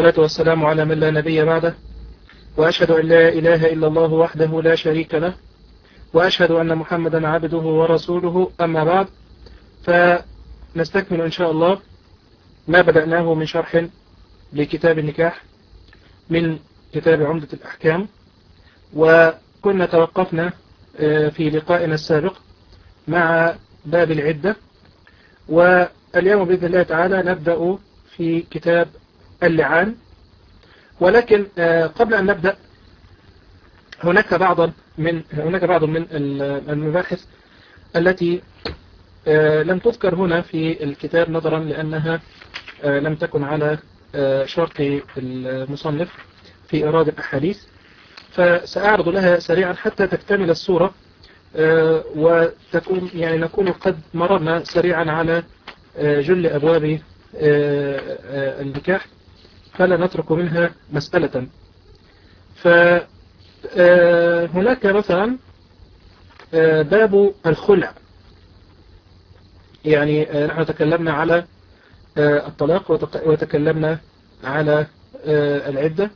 والصلاة والسلام على من لا نبي بعده. وأشهد أن لا إله إلا الله وحده لا شريك له. وأشهد أن محمدا عبده ورسوله. أما بعد فنستكمل إن شاء الله ما بدأناه من شرح لكتاب النكاح من كتاب عمدة الأحكام. وكنا توقفنا في لقائنا السابق مع باب العدة. واليوم بإذن الله تعالى نبدأ في كتاب اللعان. ولكن قبل أن نبدأ هناك بعض من هناك بعض من المباحث التي لم تذكر هنا في الكتاب نظرا لأنها لم تكن على شرط المصنف في إراد الأحاديث. فسأعرض لها سريعا حتى تكتمل الصورة وتكون يعني نكون قد مررنا سريعا على جل أبواب النكاح. فلا نترك منها مسألة. فهناك مثلا باب الخلع. يعني نحن تكلمنا على الطلاق وتكلمنا على العدة.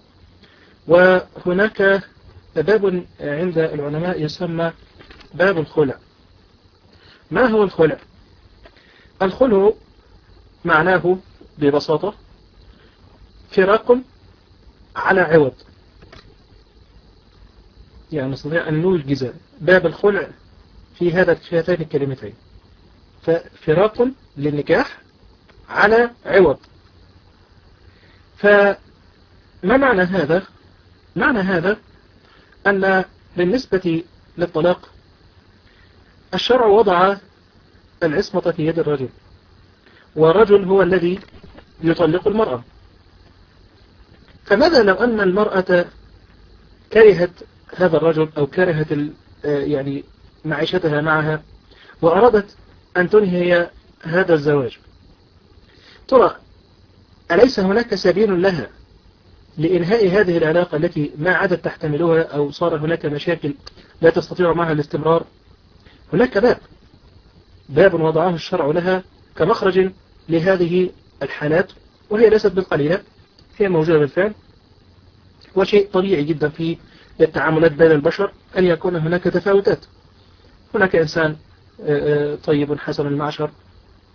وهناك باب عند العلماء يسمى باب الخلع. ما هو الخلع؟ الخلع معناه ببساطة فراق على عوض. يعني نستطيع أن نوجز باب الخلع في هذا في هاتين الكلمتين. ففراق للنكاح على عوض. فما معنى هذا؟ معنى هذا أن بالنسبة للطلاق الشرع وضع العصمة في يد الرجل والرجل هو الذي يطلق المرأة. فماذا لو أن المرأة كرهت هذا الرجل أو كرهت يعني معيشتها معها وأرادت أن تنهي هذا الزواج؟ ترى أليس هناك سبيل لها لإنهاء هذه العلاقة التي ما عادت تحتملها أو صار هناك مشاكل لا تستطيع معها الاستمرار؟ هناك باب باب وضعه الشرع لها كمخرج لهذه الحالات وهي ليست بالقليلة. هي موجودة بالفعل. وشيء طبيعي جدا في التعاملات بين البشر أن يكون هناك تفاوتات. هناك إنسان طيب حسن المعشر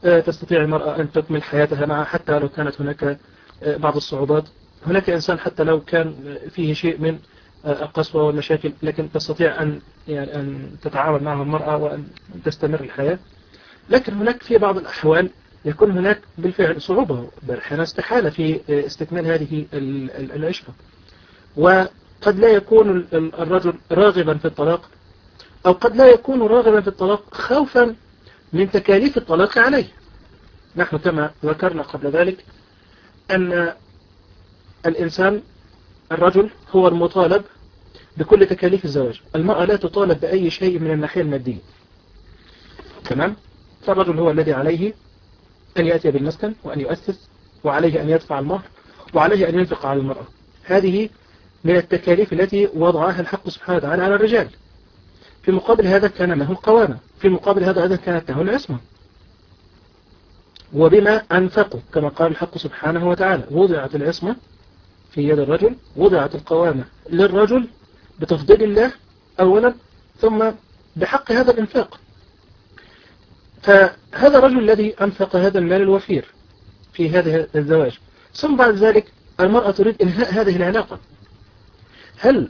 تستطيع المرأة أن تكمل حياتها معه حتى لو كانت هناك بعض الصعوبات. هناك إنسان حتى لو كان فيه شيء من القسوة والمشاكل لكن تستطيع أن يعني أن تتعامل معه المرأة وأن تستمر الحياة. لكن هناك في بعض الأحوال يكون هناك بالفعل صعوبة بل أحيانا استحالة في استكمال هذه العشرة. وقد لا يكون الرجل راغبا في الطلاق أو قد لا يكون راغبا في الطلاق خوفا من تكاليف الطلاق عليه. نحن كما ذكرنا قبل ذلك أن الإنسان الرجل هو المطالب بكل تكاليف الزواج. المرأة لا تطالب بأي شيء من الناحية المادية. تمام؟ فالرجل هو الذي عليه أن يأتي بالمسكن وأن يؤسس وعليه أن يدفع المهر وعليه أن ينفق على المرأة. هذه من التكاليف التي وضعها الحق سبحانه وتعالى على الرجال. في مقابل هذا كان له القوامة. في مقابل هذا أيضا كانت له العصمة. وبما أنفقوا كما قال الحق سبحانه وتعالى وضعت العصمة في يد الرجل وضعت القوامة للرجل بتفضيل الله أولا ثم بحق هذا الإنفاق. فهذا الرجل الذي أنفق هذا المال الوفير في هذا الزواج ثم بعد ذلك المرأة تريد إنهاء هذه العلاقة. هل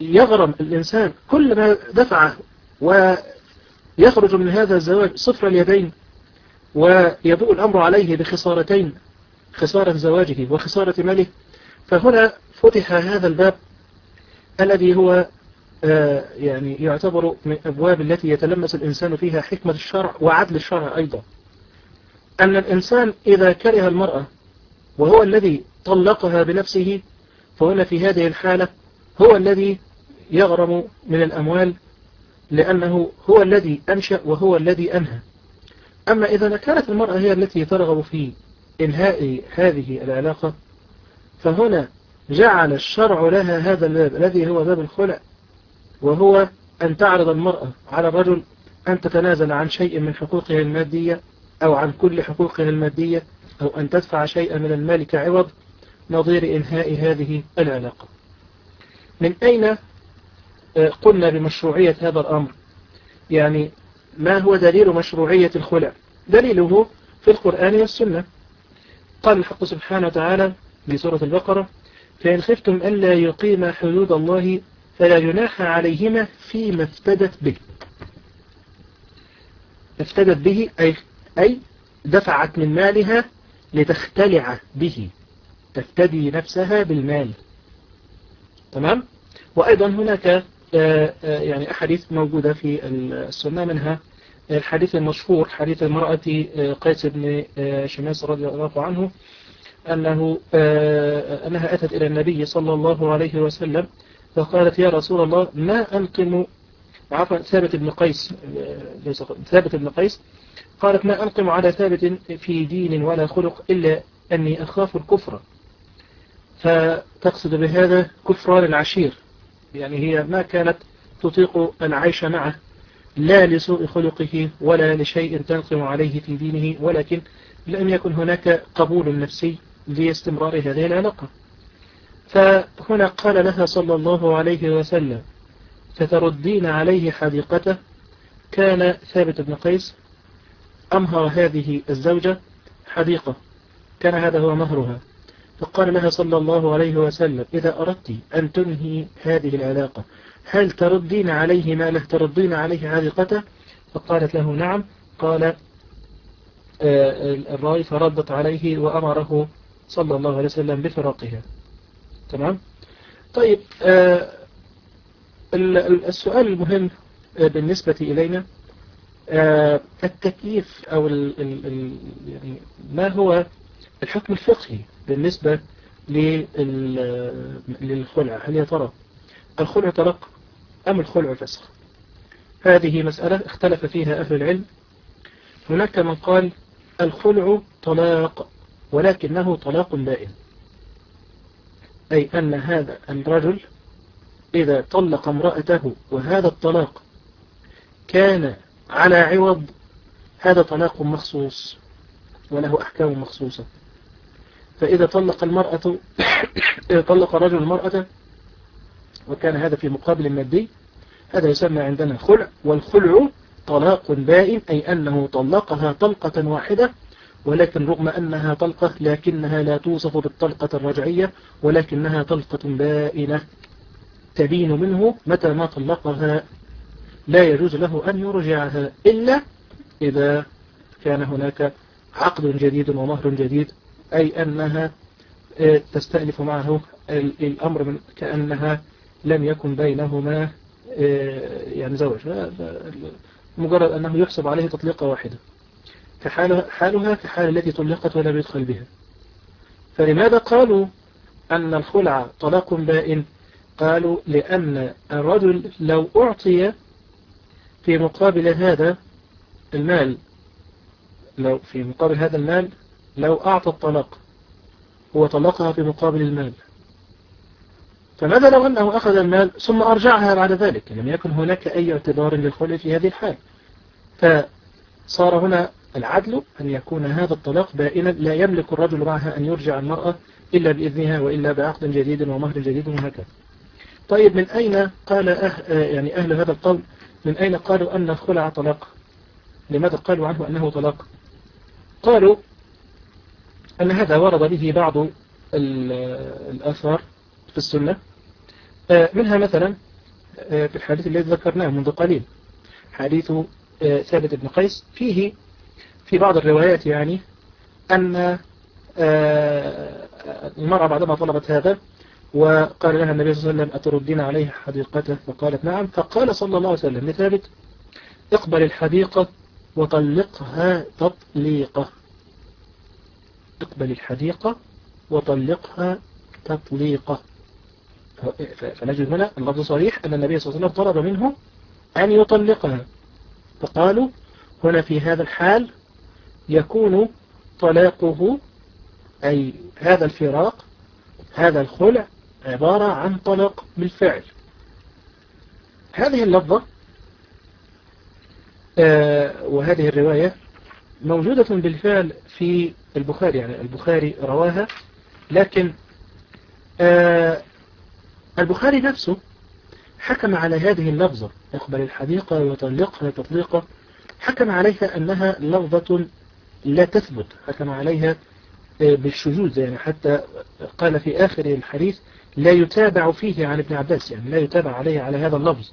يغرم الإنسان كل ما دفعه ويخرج من هذا الزواج صفر اليدين ويبوء الأمر عليه بخسارتين خسارة زواجه وخسارة ماله؟ فهنا فتح هذا الباب الذي هو يعني يعتبر من أبواب التي يتلمس الإنسان فيها حكمة الشرع وعدل الشرع أيضا. أن الإنسان إذا كره المرأة وهو الذي طلقها بنفسه فهنا في هذه الحالة هو الذي يغرم من الأموال لأنه هو الذي أنشأ وهو الذي أنهى. أما إذا كانت المرأة هي التي ترغب في إنهاء هذه العلاقة فهنا جعل الشرع لها هذا الباب الذي هو باب الخلع. وهو أن تعرض المرأة على الرجل أن تتنازل عن شيء من حقوقها المادية أو عن كل حقوقها المادية أو أن تدفع شيئا من المال كعوض نظير إنهاء هذه العلاقة. من أين آه، قلنا بمشروعية هذا الأمر؟ يعني ما هو دليل مشروعية الخلع؟ دليله في القرآن والسنة. قال الحق سبحانه وتعالى في سورة البقرة فإن خفتم ألا يقيم حدود الله فلا جناح عليهما فيما افتدت به. افتدت به أي, أي دفعت من مالها لتختلع به. تفتدي نفسها بالمال. تمام؟ وأيضا هناك آه، آه، يعني أحاديث موجودة في السنة منها. الحديث المشهور حديث المرأة آه، قيس بن شماس رضي الله عنه أنه أنها أتت إلى النبي صلى الله عليه وسلم فقالت يا رسول الله ما أنقم عفوا ثابت بن قيس ثابت بن قيس. قالت ما أنقم على ثابت في دين ولا خلق إلا أني أخاف الكفر. فتقصد بهذا كفران العشير يعني هي ما كانت تطيق العيش معه لا لسوء خلقه ولا لشيء تنقم عليه في دينه ولكن لم يكن هناك قبول نفسي لاستمرار هذه العلاقة. فهنا قال لها صلى الله عليه وسلم فتردين عليه حديقته؟ كان ثابت بن قيس أمهر هذه الزوجة حديقة كان هذا هو مهرها. فقال لها صلى الله عليه وسلم إذا أردت أن تنهي هذه العلاقة هل تردين عليه ما له تردين عليه علاقته فقالت له نعم. قال آه، الرأي فردت عليه وأمره صلى الله عليه وسلم بفراقها. تمام؟ طيب آه، السؤال المهم آه، بالنسبة إلينا التكييف أو يعني ما هو الحكم الفقهي بالنسبة للخلع؟ هل يا ترى الخلع طلق أم الخلع فسخ؟ هذه مسألة اختلف فيها أهل العلم. هناك من قال الخلع طلاق ولكنه طلاق بائن أي أن هذا الرجل إذا طلق امرأته وهذا الطلاق كان على عوض هذا طلاق مخصوص وله أحكام مخصوصة. فإذا طلق المرأة إذا طلق الرجل المرأة وكان هذا في مقابل المادي هذا يسمى عندنا خلع والخلع طلاق بائن أي أنه طلقها طلقة واحدة ولكن رغم أنها طلقة لكنها لا توصف بالطلقة الرجعية ولكنها طلقة بائنة تبين منه متى ما طلقها. لا يجوز له أن يرجعها إلا إذا كان هناك عقد جديد ومهر جديد أي أنها آه، تستأنف معه الأمر من كأنها لم يكن بينهما آه، يعني زوج. مجرد أنه يحسب عليه تطليقة واحدة. كحالها حالها كحال التي طلقت ولم يدخل بها. فلماذا قالوا أن الخلع طلاق بائن؟ قالوا لأن الرجل لو أعطي في مقابل هذا المال لو في مقابل هذا المال لو أعطى الطلاق هو طلقها في مقابل المال. فماذا لو أنه أخذ المال ثم أرجعها بعد ذلك؟ لم يكن هناك أي اعتبار للخلع في هذه الحال. فصار هنا العدل أن يكون هذا الطلاق بائنا لا يملك الرجل معها أن يرجع المرأة إلا بإذنها وإلا بعقد جديد ومهر جديد وهكذا. طيب من أين قال أه يعني أهل هذا القول؟ من أين قالوا أن الخلع طلاق؟ لماذا قالوا عنه أنه طلاق؟ قالوا أن هذا ورد به بعض الآثار في السنة. آه، منها مثلا آه، في الحديث الذي ذكرناه منذ قليل حديث آه، ثابت بن قيس فيه في بعض الروايات يعني أن المرأة بعدما طلبت هذا وقال لها النبي صلى الله عليه وسلم أتردين عليه حديقته؟ فقالت نعم. فقال صلى الله عليه وسلم لثابت اقبل الحديقة وطلقها تطليقة. اقبل الحديقة وطلقها تطليقة. فنجد هنا اللفظ صريح أن النبي صلى الله عليه وسلم طلب منه أن يطلقها. فقالوا هنا في هذا الحال يكون طلاقه أي هذا الفراق هذا الخلع عبارة عن طلاق بالفعل. هذه اللفظة آه، وهذه الرواية موجودة بالفعل في البخاري يعني البخاري رواها لكن آه البخاري نفسه حكم على هذه اللفظة. يقبل الحديقة ويطلقها تطليقة حكم عليها أنها لفظة لا تثبت حكم عليها آه، بالشذوذ يعني حتى قال في آخر الحديث لا يتابع فيه عن ابن عباس يعني لا يتابع عليه على هذا اللفظ.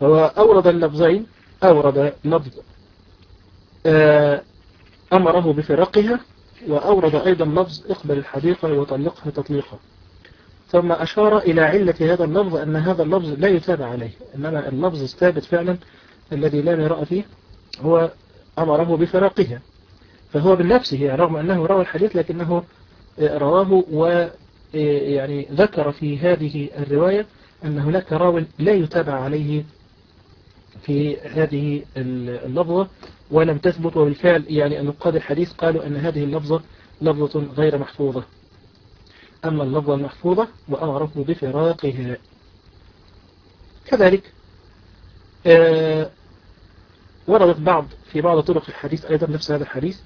فهو أورد اللفظين أورد لفظ آه، أمره بفرقها وأورد أيضا لفظ اقبل الحديقة وطلقها تطليقا. ثم أشار إلى علة هذا اللفظ أن هذا اللفظ لا يتابع عليه إنما اللفظ الثابت فعلا الذي لا مراء فيه هو أمره بفراقها. فهو بالنفسه رغم أنه روى الحديث لكنه رواه ويعني ذكر في هذه الرواية أن هناك راو لا يتابع عليه في هذه اللفظة ولم تثبت وبالفعل يعني نقاد الحديث قالوا أن هذه اللفظة لفظة غير محفوظة. أما اللفظة المحفوظة وأمره بفراقها. كذلك آه وردت بعض في بعض طرق الحديث أيضا نفس هذا الحديث.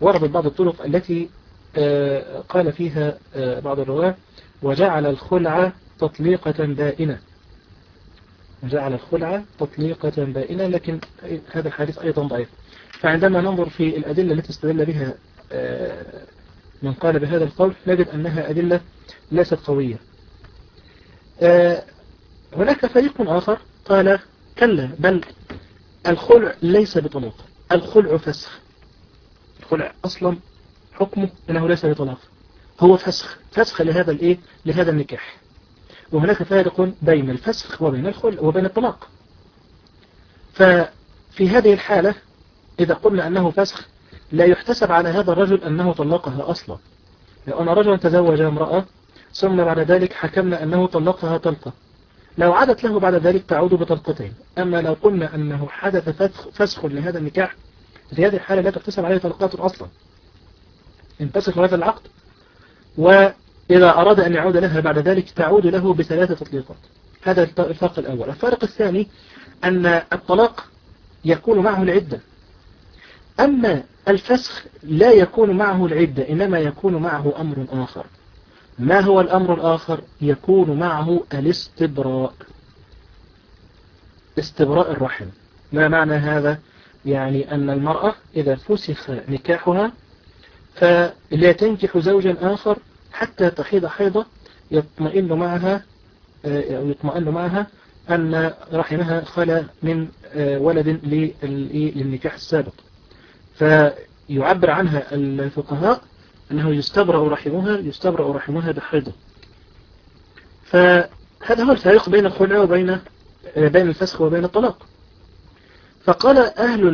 وردت بعض الطرق التي آه قال فيها آه بعض الرواة وجعل الخلع تطليقة بائنة. وجعل الخلع تطليقة بائنة لكن هذا الحديث أيضا ضعيف. فعندما ننظر في الأدلة التي استدل بها آه، من قال بهذا القول نجد أنها أدلة ليست قوية. هناك فريق آخر قال كلا بل الخلع ليس بطلاق الخلع فسخ. الخلع أصلا حكمه أنه ليس بطلاق. هو فسخ فسخ لهذا الإيه؟ لهذا النكاح. وهناك فارق بين الفسخ وبين الخلع وبين الطلاق. ففي هذه الحالة إذا قلنا أنه فسخ لا يحتسب على هذا الرجل أنه طلقها أصلا. لأن رجلا تزوج امرأة ثم بعد ذلك حكمنا أنه طلقها طلقة. لو عادت له بعد ذلك تعود بطلقتين. أما لو قلنا أنه حدث فسخ لهذا النكاح في هذه الحالة لا تحتسب عليه طلقات أصلا. انفسخ هذا العقد وإذا أراد أن يعود لها بعد ذلك تعود له بثلاثة تطليقات هذا الفرق الأول. الفرق الثاني أن الطلاق يكون معه العدة. أما الفسخ لا يكون معه العدة إنما يكون معه أمر آخر. ما هو الأمر الآخر؟ يكون معه الاستبراء. استبراء الرحم. ما معنى هذا؟ يعني أن المرأة إذا فسخ نكاحها فلا تنكح زوجا آخر حتى تحيض حيضة يطمئن معها آه، يطمئن معها أن رحمها خلى من آه، ولد للنكاح السابق. فيعبر عنها الفقهاء أنه يستبرأ رحمها يستبرأ رحمها بحيضة. فهذا هو الفارق بين الخلع وبين آه، بين الفسخ وبين الطلاق. فقال أهل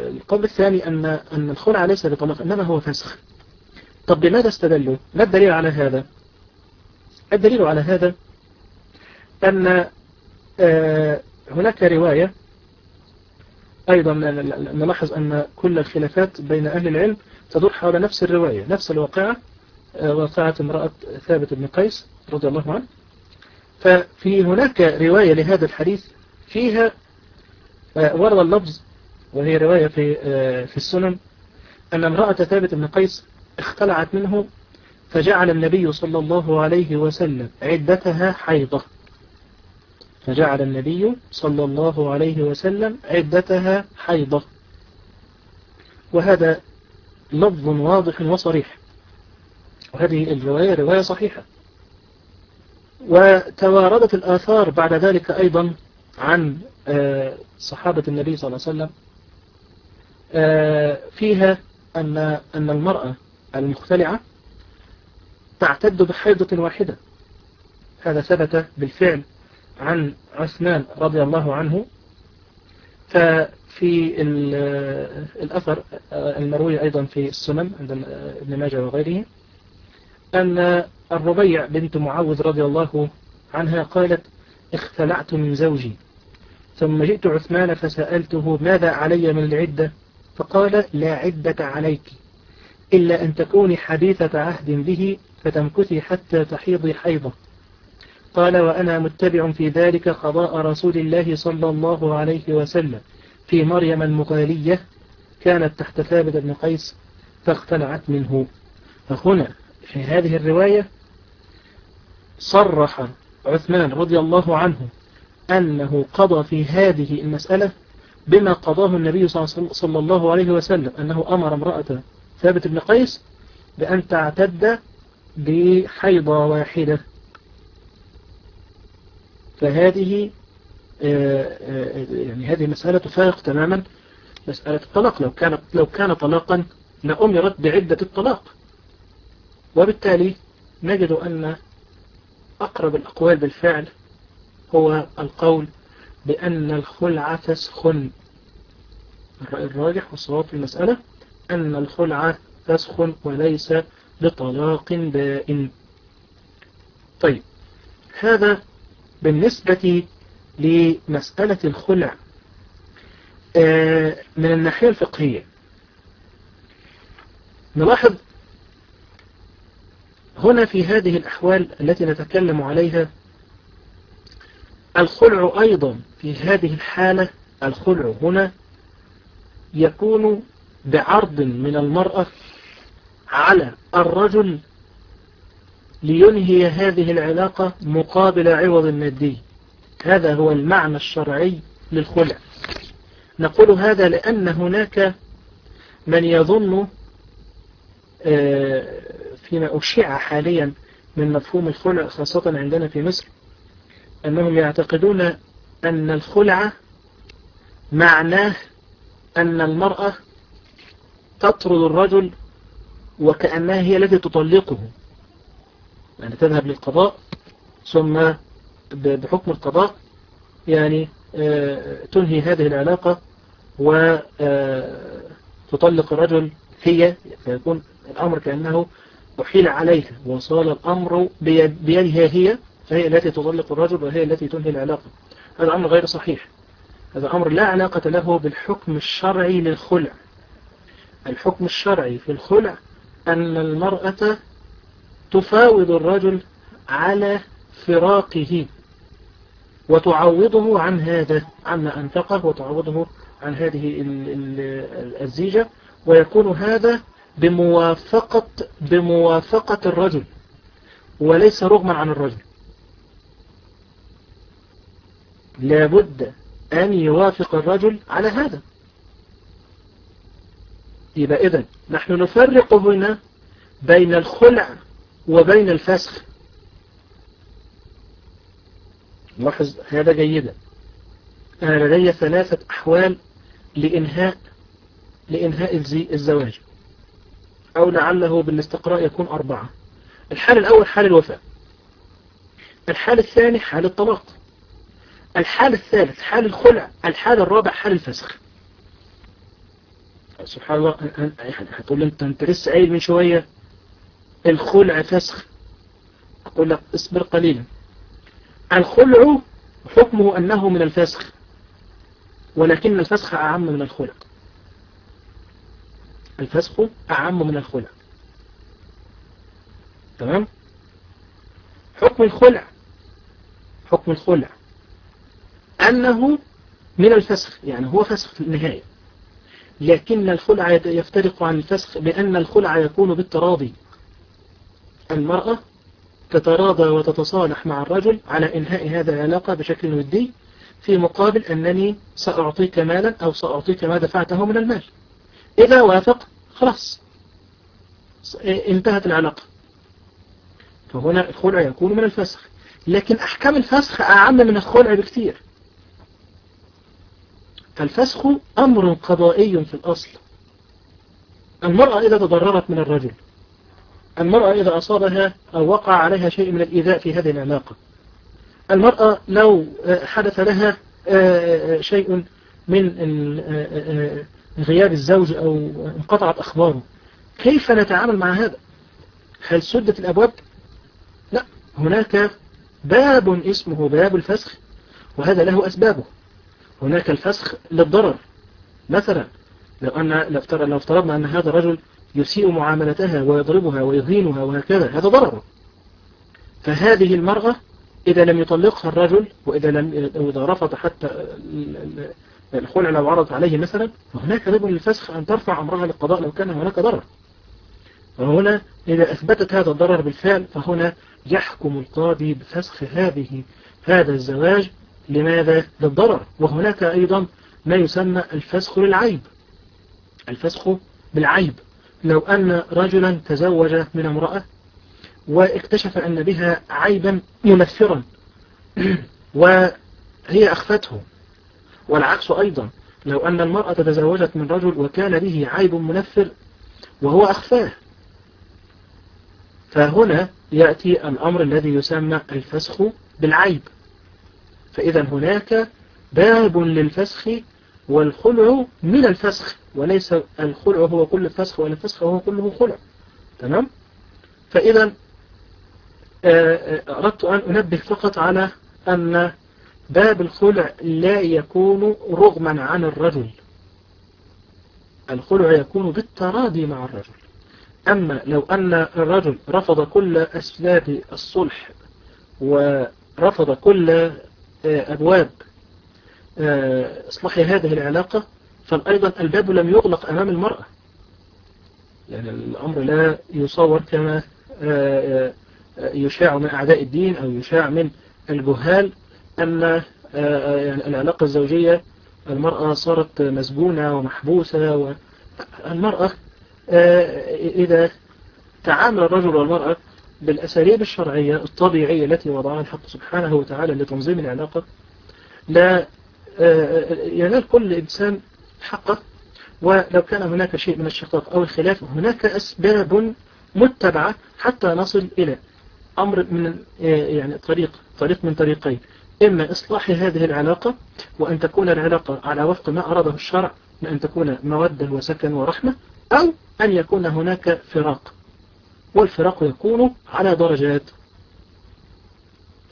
القول الثاني أن أن الخلع ليس بطلاق إنما هو فسخ. طب بماذا استدلوا؟ ما الدليل على هذا؟ الدليل على هذا أن آه، هناك رواية أيضا نلاحظ أن كل الخلافات بين أهل العلم تدور حول نفس الرواية نفس الواقعة آه، واقعة امرأة ثابت بن قيس رضي الله عنه. ففي هناك رواية لهذا الحديث فيها آه، ورد اللفظ وهي رواية في في السنن أن امرأة ثابت بن قيس اختلعت منه فجعل النبي صلى الله عليه وسلم عدتها حيضة. فجعل النبي صلى الله عليه وسلم عدتها حيضة. وهذا لفظ واضح وصريح. وهذه الرواية رواية صحيحة. وتواردت الآثار بعد ذلك أيضا عن آه، صحابة النبي صلى الله عليه وسلم آه، فيها أن أن المرأة المختلعة تعتد بحيضة واحدة. هذا ثبت بالفعل عن عثمان رضي الله عنه. ففي الأثر المروي أيضا في السنن عند ابن ماجه وغيره أن الربيع بنت معوذ رضي الله عنها قالت اختلعت من زوجي. ثم جئت عثمان فسألته ماذا علي من العدة؟ فقال لا عدة عليك إلا أن تكوني حديثة عهد به فتمكثي حتى تحيضي حيضة. قال وأنا متبع في ذلك قضاء رسول الله صلى الله عليه وسلم في مريم المغالية كانت تحت ثابت بن قيس فاختلعت منه. فهنا في هذه الرواية صرح عثمان رضي الله عنه أنه قضى في هذه المسألة بما قضاه النبي صلى الله عليه وسلم أنه أمر امرأة ثابت بن قيس بأن تعتد بحيضة واحدة. فهذه آه، آه، يعني هذه مسألة تفارق تماما مسألة الطلاق. لو كان لو كان طلاقا لأمرت بعدة الطلاق. وبالتالي نجد أن أقرب الأقوال بالفعل هو القول بأن الخلع فسخ الرأي الراجح والصواب في المسألة أن الخلع فسخ وليس لطلاق بائن طيب هذا بالنسبة لمسألة الخلع. آه، من الناحية الفقهية نلاحظ هنا في هذه الأحوال التي نتكلم عليها الخلع أيضا في هذه الحالة الخلع هنا يكون بعرض من المرأة على الرجل لينهي هذه العلاقة مقابل عوض مادي. هذا هو المعنى الشرعي للخلع. نقول هذا لأن هناك من يظن آه، فيما أشيع حاليا من مفهوم الخلع خاصة عندنا في مصر أنهم يعتقدون أن الخلع معناه أن المرأة تطرد الرجل وكأنها هي التي تطلقه. يعني تذهب للقضاء ثم بحكم القضاء يعني آه، تنهي هذه العلاقة وتطلق آه، الرجل هي فيكون الأمر كأنه أحيل عليها وصال الأمر بيدها هي فهي التي تطلق الرجل وهي التي تنهي العلاقة. هذا أمر غير صحيح. هذا أمر لا علاقة له بالحكم الشرعي للخلع. الحكم الشرعي في الخلع أن المرأة تفاوض الرجل على فراقه وتعوضه عن هذا عما أنفقه وتعوضه عن هذه الزيجة ويكون هذا بموافقة بموافقة الرجل وليس رغما عن الرجل. لابد أن يوافق الرجل على هذا. يبقى إذن نحن نفرق هنا بين الخلع وبين الفسخ. لاحظ هذا جيدا. أنا لدي ثلاثة أحوال لإنهاء لإنهاء الزواج. أو لعله بالاستقراء يكون أربعة. الحال الأول حال الوفاء الحال الثاني حال الطلاق. الحال الثالث حال الخلع الحال الرابع حال الفسخ. سبحان الله هتقول انت أنت لسه قايل من شوية الخلع فسخ. أقول لك اصبر قليلا. الخلع حكمه أنه من الفسخ ولكن الفسخ أعم من الخلع. الفسخ أعم من الخلع. تمام؟ حكم الخلع حكم الخلع. أنه من الفسخ يعني هو فسخ في النهاية. لكن الخلع يفترق عن الفسخ بأن الخلع يكون بالتراضي. المرأة تتراضى وتتصالح مع الرجل على إنهاء هذا العلاقة بشكل ودي في مقابل أنني سأعطيك مالا أو سأعطيك ما دفعته من المال. إذا وافق خلاص. انتهت العلاقة. فهنا الخلع يكون من الفسخ. لكن أحكام الفسخ أعم من الخلع بكثير. الفسخ أمر قضائي في الأصل. المرأة إذا تضررت من الرجل المرأة إذا أصابها أو وقع عليها شيء من الإيذاء في هذه العلاقة المرأة لو حدث لها شيء من غياب الزوج أو انقطعت أخباره كيف نتعامل مع هذا؟ هل سدت الأبواب؟ لا هناك باب اسمه باب الفسخ وهذا له أسبابه. هناك الفسخ للضرر. مثلا لو أن لو افترضنا أن هذا الرجل يسيء معاملتها ويضربها ويهينها وهكذا هذا ضرر. فهذه المرأة إذا لم يطلقها الرجل وإذا لم إذا رفض حتى الخلع لو عرض عليه مثلا فهناك ضرب للفسخ أن ترفع أمرها للقضاء لو كان هناك ضرر. وهنا إذا أثبتت هذا الضرر بالفعل فهنا يحكم القاضي بفسخ هذه هذا الزواج لماذا؟ للضرر؟ وهناك أيضا ما يسمى الفسخ للعيب الفسخ بالعيب. لو أن رجلا تزوج من امرأة واكتشف أن بها عيبا منفرا وهي أخفته. والعكس أيضا لو أن المرأة تزوجت من رجل وكان به عيب منفر وهو أخفاه. فهنا يأتي الأمر الذي يسمى الفسخ بالعيب. فإذا هناك باب للفسخ والخلع من الفسخ وليس الخلع هو كل الفسخ ولا الفسخ هو كله خلع. تمام؟ فإذا آه، آه، أردت أن أنبه فقط على أن باب الخلع لا يكون رغما عن الرجل. الخلع يكون بالتراضي مع الرجل. أما لو أن الرجل رفض كل أسباب الصلح ورفض كل أبواب إصلاح هذه العلاقة. فأيضا الباب لم يغلق أمام المرأة. يعني الأمر لا يصور كما يشاع من أعداء الدين أو يشاع من الجهال أن آه، آه، يعني العلاقة الزوجية المرأة صارت مسجونة ومحبوسة والمرأة آه، إذا تعامل الرجل والمرأة بالأساليب الشرعية الطبيعية التي وضعها الحق سبحانه وتعالى لتنظيم العلاقة. لا ينال كل إنسان حقه ولو كان هناك شيء من الشقاق أو الخلاف هناك أسباب متبعة حتى نصل إلى أمر من يعني طريق طريق من طريقين. إما إصلاح هذه العلاقة وأن تكون العلاقة على وفق ما أراده الشرع أن تكون مودة وسكن ورحمة أو أن يكون هناك فراق. والفراق يكون على درجات.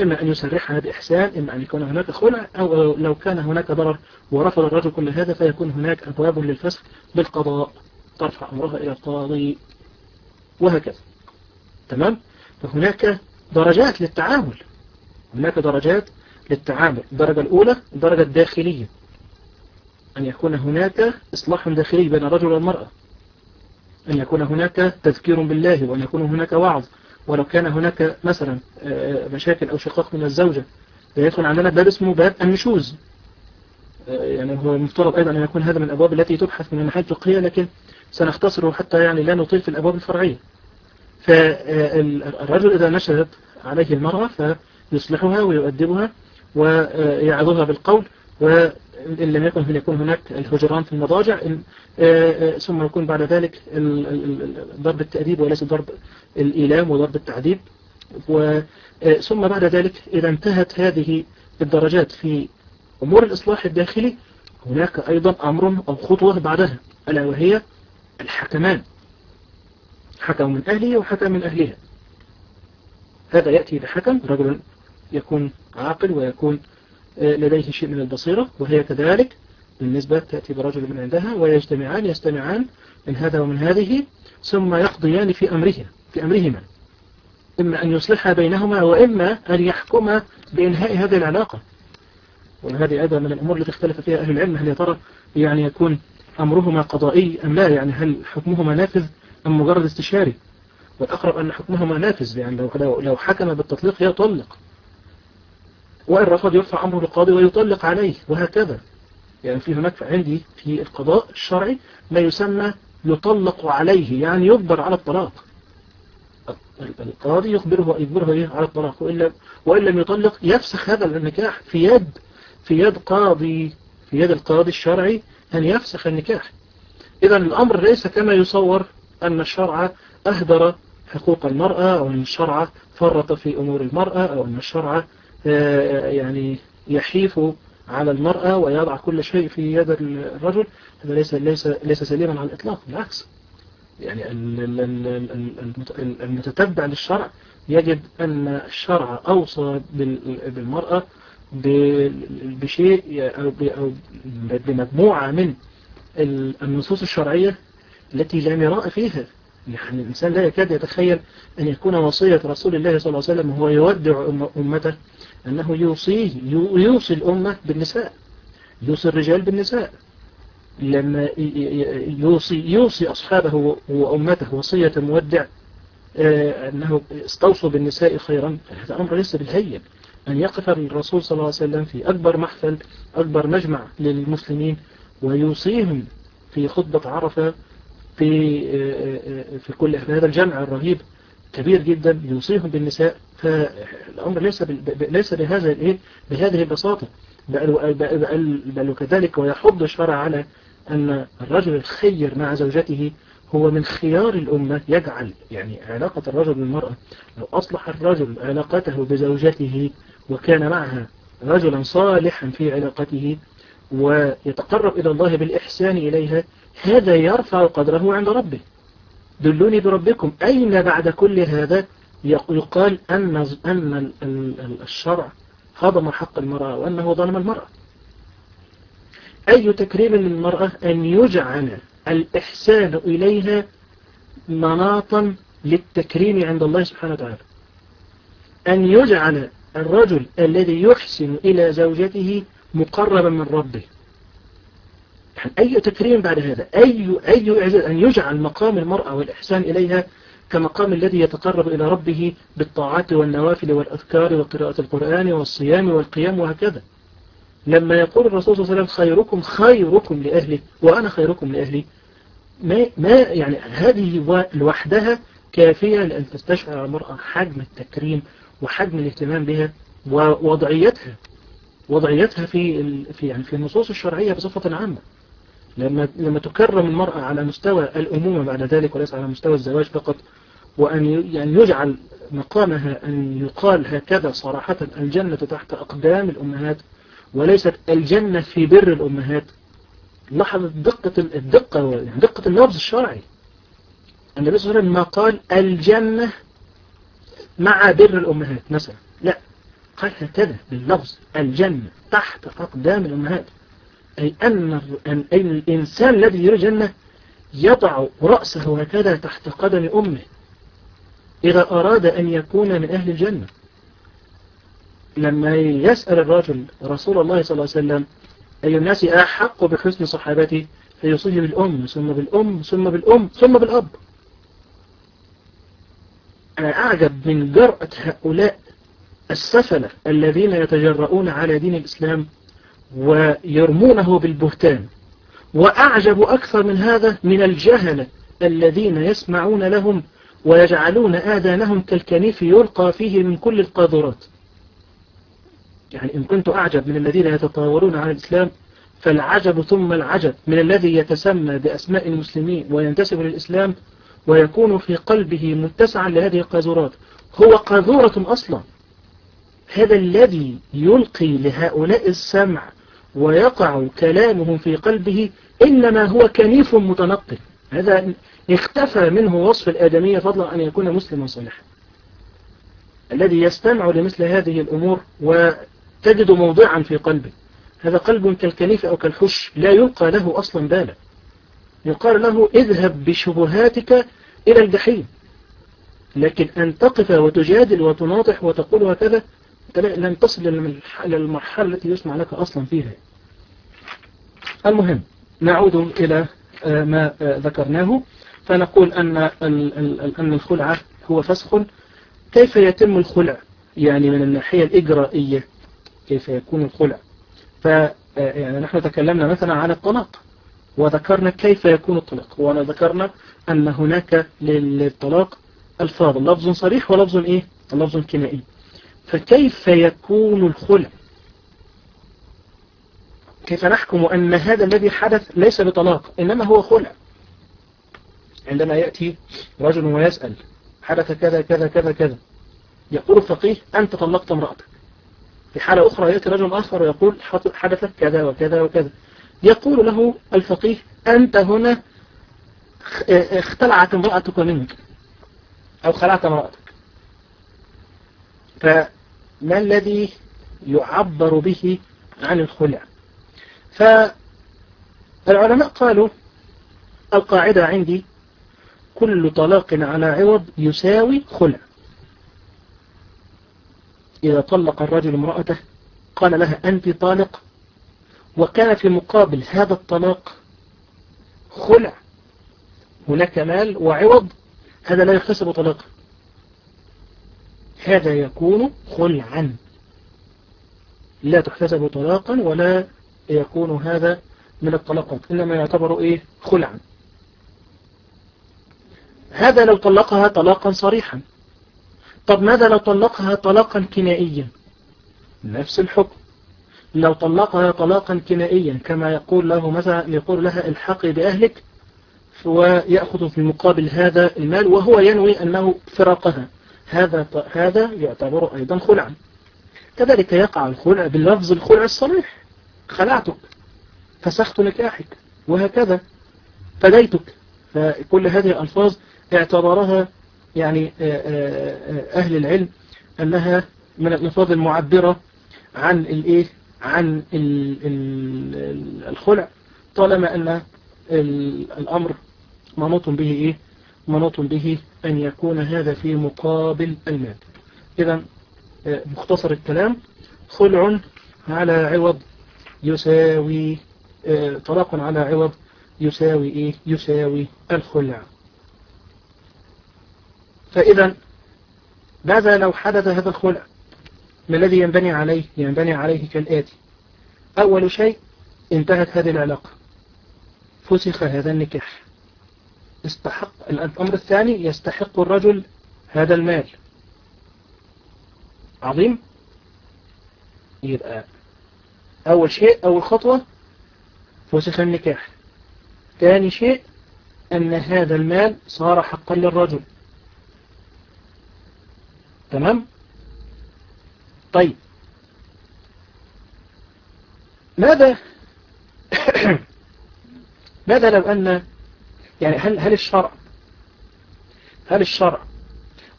إما أن يسرحها بإحسان إما أن يكون هناك خلع أو لو كان هناك ضرر ورفض الرجل كل هذا فيكون هناك أبواب للفسخ بالقضاء. ترفع أمرها إلى القاضي. وهكذا. تمام؟ فهناك درجات للتعامل. هناك درجات للتعامل. الدرجة الأولى الدرجة الداخلية. أن يكون هناك إصلاح داخلي بين الرجل والمرأة. أن يكون هناك تذكير بالله وأن يكون هناك وعظ. ولو كان هناك مثلا آه، مشاكل أو شقاق من الزوجة يدخل عندنا باب اسمه باب النشوز. آه، يعني هو المفترض أيضا أن يكون هذا من الأبواب التي تبحث من الناحية الفقهية لكن سنختصره حتى يعني لا نطيل في الأبواب الفرعية. فالرجل إذا نشهد عليه المرأة فيصلحها ويؤدبها ويعظها بالقول وإن لم يكن فليكون هناك الهجران في المضاجع آه، ثم يكون بعد ذلك ضرب التأديب وليس ضرب الإيلام وضرب التعذيب. ثم بعد ذلك إذا انتهت هذه الدرجات في أمور الإصلاح الداخلي هناك أيضا أمر أو خطوة بعدها ألا وهي الحكمان. حكم من أهله وحكم من أهلها. هذا يأتي بحكم رجل يكون عاقل ويكون آه، لديه شيء من البصيرة وهي كذلك بالنسبة تأتي برجل من عندها ويجتمعان يستمعان من هذا ومن هذه ثم يقضيان في أمرها في أمرهما. إما أن يصلح بينهما وإما أن يحكم بإنهاء هذه العلاقة. وهذه أيضا من الأمور التي اختلف فيها أهل العلم هل يترى يعني يكون أمرهما قضائي أم لا؟ يعني هل حكمهما نافذ أم مجرد استشاري؟ والأقرب أن حكمهما نافذ يعني لو, حكم بالتطليق يطلق. وإن رفض يرفع أمره للقاضي ويطلق عليه وهكذا. يعني في هناك عندي في القضاء الشرعي ما يسمى يطلق عليه يعني يجبر على الطلاق. القاضي يخبره يجبره إيه؟ على الطلاق. وإلا وإن لم يطلق يفسخ هذا النكاح في يد في يد قاضي في يد القاضي الشرعي أن يفسخ النكاح. إذا الأمر ليس كما يصور أن الشرع أهدر حقوق المرأة أو أن الشرع فرط في أمور المرأة أو أن الشرع يعني يحيف على المرأة ويضع كل شيء في يد الرجل هذا ليس ليس ليس سليما على الإطلاق بالعكس. يعني المتتبع للشرع يجد أن الشرع أوصى بالمرأة بشيء أو بمجموعة من النصوص الشرعية التي لا مراء فيها. يعني الإنسان لا يكاد يتخيل أن يكون وصية رسول الله صلى الله عليه وسلم وهو يودع أمته أنه يوصيه يوصي الأمة بالنساء يوصي الرجال بالنساء. لما يوصي, يوصي أصحابه وأمته وصية مودع أنه استوصوا بالنساء خيرا. هذا أمر ليس بالهين. أن يقف الرسول صلى الله عليه وسلم في أكبر محفل أكبر مجمع للمسلمين ويوصيهم في خطبة عرفة في في كل هذا الجمع الرهيب كبير جدا يوصيهم بالنساء. فالأمر ليس ليس بهذا الإيه؟ بهذه البساطة. بل, بل, وكذلك ويحض الشرع على أن الرجل الخير مع زوجته هو من خيار الأمة يجعل يعني علاقة الرجل بالمرأة. لو أصلح الرجل علاقته بزوجته وكان معها رجلا صالحا في علاقته ويتقرب إلى الله بالإحسان إليها هذا يرفع قدره عند ربه. دلوني بربكم. أين بعد كل هذا؟ يقال أن أن الشرع هضم حق المرأة وأنه ظلم المرأة. أي تكريم للمرأة أن يجعل الإحسان إليها مناطا للتكريم عند الله سبحانه وتعالى. أن يجعل الرجل الذي يحسن إلى زوجته مقربا من ربه. أي تكريم بعد هذا؟ أي, أي إعزاز أن يجعل مقام المرأة والإحسان إليها كمقام الذي يتقرب إلى ربه بالطاعات والنوافل والأذكار وقراءة القرآن والصيام والقيام وهكذا. لما يقول الرسول صلى الله عليه وسلم خيركم خيركم لأهلي وأنا خيركم لأهلي ما, ما يعني هذه لوحدها كافية لأن تستشعر المرأة حجم التكريم وحجم الاهتمام بها ووضعيتها وضعيتها في في يعني في النصوص الشرعية بصفة عامة. لما لما تكرم المرأة على مستوى الأمومة بعد ذلك وليس على مستوى الزواج فقط وأن يعني يجعل مقامها أن يقال هكذا صراحة الجنة تحت أقدام الأمهات وليست الجنة في بر الأمهات. لاحظ دقة الدقة يعني دقة اللفظ الشرعي. النبي صلى الله عليه وسلم ما قال الجنة مع بر الأمهات مثلا. لا قال هكذا باللفظ الجنة تحت أقدام الأمهات. أي أن الإنسان الذي يريد الجنة يضع رأسه هكذا تحت قدم أمه. إذا أراد أن يكون من أهل الجنة. لما يسأل الرجل رسول الله صلى الله عليه وسلم أي الناس أحق بحسن صحابته فيصيه بالأم ثم بالأم ثم بالأم ثم بالأب. أنا أعجب من جرأة هؤلاء السفلة الذين يتجرؤون على دين الإسلام ويرمونه بالبهتان. وأعجب أكثر من هذا من الجهلة الذين يسمعون لهم ويجعلون آذانهم كالكنيف يلقى فيه من كل القاذورات. يعني إن كنت أعجب من الذين يتطاولون على الإسلام فالعجب ثم العجب من الذي يتسمى بأسماء المسلمين وينتسب للإسلام ويكون في قلبه متسعا لهذه القاذورات. هو قاذورة أصلا. هذا الذي يلقي لهؤلاء السمع ويقع كلامهم في قلبه إنما هو كنيف متنقل. هذا اختفى منه وصف الآدمية فضلا أن يكون مسلما صالحا. الذي يستمع لمثل هذه الأمور وتجد موضعا في قلبه. هذا قلب كالكنيف أو كالحش لا يلقى له أصلا بالا. يقال له اذهب بشبهاتك إلى الجحيم. لكن أن تقف وتجادل وتناطح وتقول هكذا لن تصل إلى المرحلة التي يسمع لك أصلا فيها. المهم نعود إلى آه، ما آه، ذكرناه. فنقول أن أن الخلع هو فسخ. كيف يتم الخلع؟ يعني من الناحية الإجرائية كيف يكون الخلع؟ ف يعني نحن تكلمنا مثلا عن الطلاق وذكرنا كيف يكون الطلاق. وذكرنا أن هناك للطلاق ألفاظ لفظ صريح ولفظ إيه؟ لفظ كنائي فكيف يكون الخلع؟ كيف نحكم أن هذا الذي حدث ليس بطلاق إنما هو خلع؟ عندما يأتي رجل ويسأل حدث كذا كذا كذا كذا. يقول الفقيه أنت طلقت امرأتك. في حالة أخرى يأتي رجل آخر ويقول حدث كذا وكذا وكذا. يقول له الفقيه أنت هنا اختلعت امرأتك منك أو خلعت امرأتك. فما الذي يعبر به عن الخلع؟ فالعلماء قالوا القاعدة عندي كل طلاق على عوض يساوي خلع. إذا طلق الرجل امرأته قال لها أنت طالق وكان في مقابل هذا الطلاق خلع. هناك مال وعوض هذا لا يحتسب طلاقا هذا يكون خلعا. لا تحتسب طلاقا ولا يكون هذا من الطلاقات. إنما يعتبر إيه؟ خلعا. هذا لو طلقها طلاقا صريحا؟ طب ماذا لو طلقها طلاقا كنائيا نفس الحكم. لو طلقها طلاقا كنائيا كما يقول له مثلا يقول لها الحقي بأهلك ويأخذ في مقابل هذا المال وهو ينوي أنه فرقها هذا هذا يعتبر أيضا خلعا. كذلك يقع الخلع باللفظ الخلع الصريح. خلعتك. فسخت نكاحك. وهكذا. فديتك. فكل هذه الألفاظ اعتبرها يعني أهل العلم أنها من الألفاظ المعبرة عن الإيه؟ عن الخلع طالما أن الأمر منوط به إيه؟ منوط به أن يكون هذا في مقابل المال إذا مختصر الكلام خلع على عوض يساوي طلاق على عوض يساوي إيه؟ يساوي الخلع. فإذا ماذا لو حدث هذا الخلع؟ ما الذي ينبني عليه؟ ينبني عليه كالآتي. أول شيء انتهت هذه العلاقة. فسخ هذا النكاح. استحق الأمر الثاني يستحق الرجل هذا المال. عظيم. يبقى أول شيء أول خطوة فسخ النكاح. ثاني شيء أن هذا المال صار حقا للرجل. تمام؟ طيب. ماذا ماذا لو أن يعني هل هل الشرع هل الشرع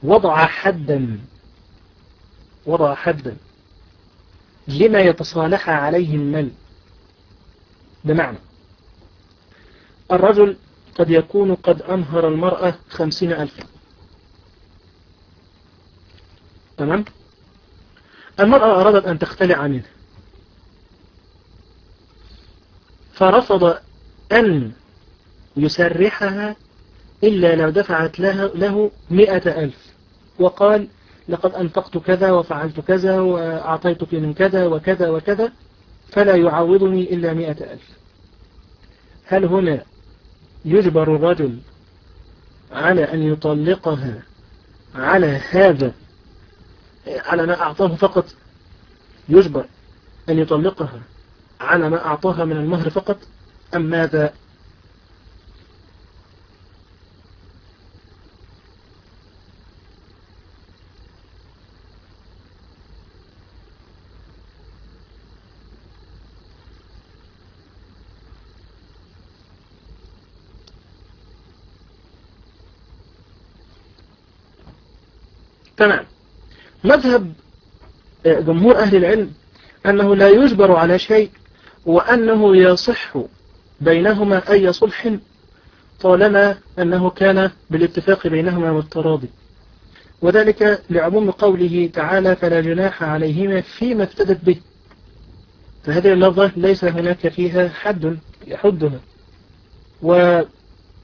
وضع حدا وضع حدا لما يتصالح عليه المال؟ بمعنى الرجل قد يكون قد أنهر المرأة خمسين ألف تمام؟ المرأة أرادت أن تختلع منه. فرفض أن يسرحها إلا لو دفعت له, له مئة ألف. وقال لقد أنفقت كذا وفعلت كذا وأعطيتك من كذا وكذا وكذا فلا يعوضني إلا مئة ألف. هل هنا يجبر الرجل على أن يطلقها على هذا على ما أعطاه فقط. يجبر أن يطلقها على ما أعطاها من المهر فقط. أم ماذا؟ تمام. مذهب جمهور أهل العلم أنه لا يجبر على شيء وأنه يصح بينهما أي صلح طالما أنه كان بالاتفاق بينهما والتراضي. وذلك لعموم قوله تعالى فلا جناح عليهما فيما افتدت به فهذه اللفظة ليس هناك فيها حد يحدها.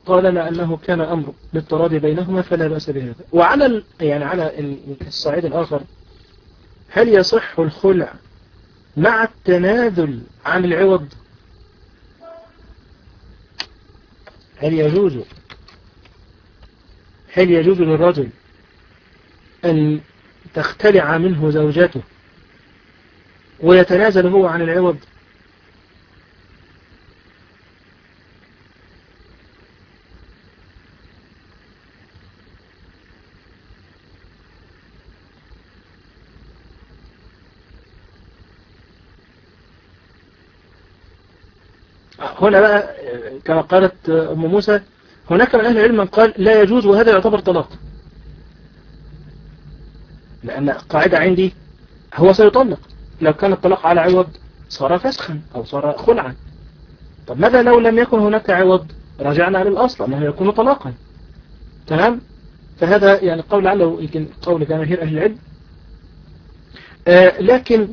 وطالما أنه كان أمر بالتراضي بينهما فلا بأس بهذا. وعلى يعني على الصعيد الآخر هل يصح الخلع مع التنازل عن العوض؟ هل يجوز؟ هل يجوز للرجل أن تختلع منه زوجته ويتنازل هو عن العوض؟ هنا بقى كما قالت أم موسى هناك من أهل العلم من قال لا يجوز وهذا يعتبر طلاق. لأن قاعدة عندي هو سيطلق. لو كان الطلاق على عوض صار فسخا أو صار خلعا. طب ماذا لو لم يكن هناك عوض؟ رجعنا للأصل أنه يكون طلاقا. تمام؟ فهذا يعني قول لعله يمكن قول جماهير أهل العلم. آه لكن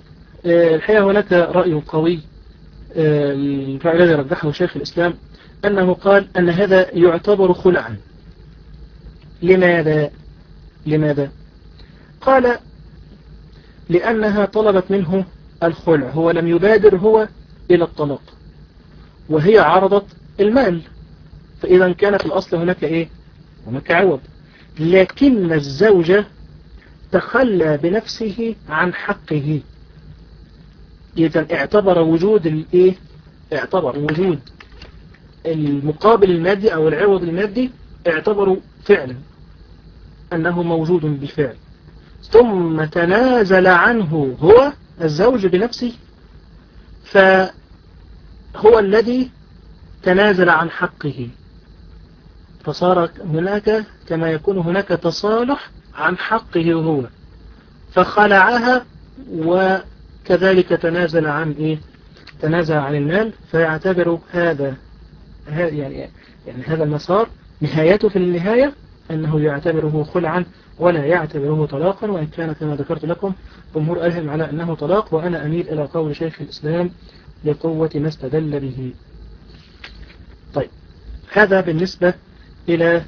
آه الحقيقة هناك رأي قوي. الذي رجحه شيخ الإسلام أنه قال أن هذا يعتبر خلعا. لماذا؟ لماذا؟ قال لأنها طلبت منه الخلع هو لم يبادر هو إلى الطلاق وهي عرضت المال فإذا كان في الأصل هناك إيه؟ هناك عوض. لكن الزوجة تخلى بنفسه عن حقه. إذا اعتبر وجود الإيه اعتبر وجود المقابل المادي أو العوض المادي اعتبروا فعلا أنه موجود بالفعل. ثم تنازل عنه هو الزوج بنفسه فهو الذي تنازل عن حقه. فصار هناك كما يكون هناك تصالح عن حقه هو فخلعها وكذلك تنازل عن إيه؟ تنازل عن المال فيعتبر هذا يعني يعني هذا المسار نهايته في النهاية أنه يعتبره خلعا ولا يعتبره طلاقا وإن كان كما ذكرت لكم جمهور أهل على أنه طلاق وأنا أميل إلى قول شيخ الإسلام لقوة ما استدل به. طيب هذا بالنسبة إلى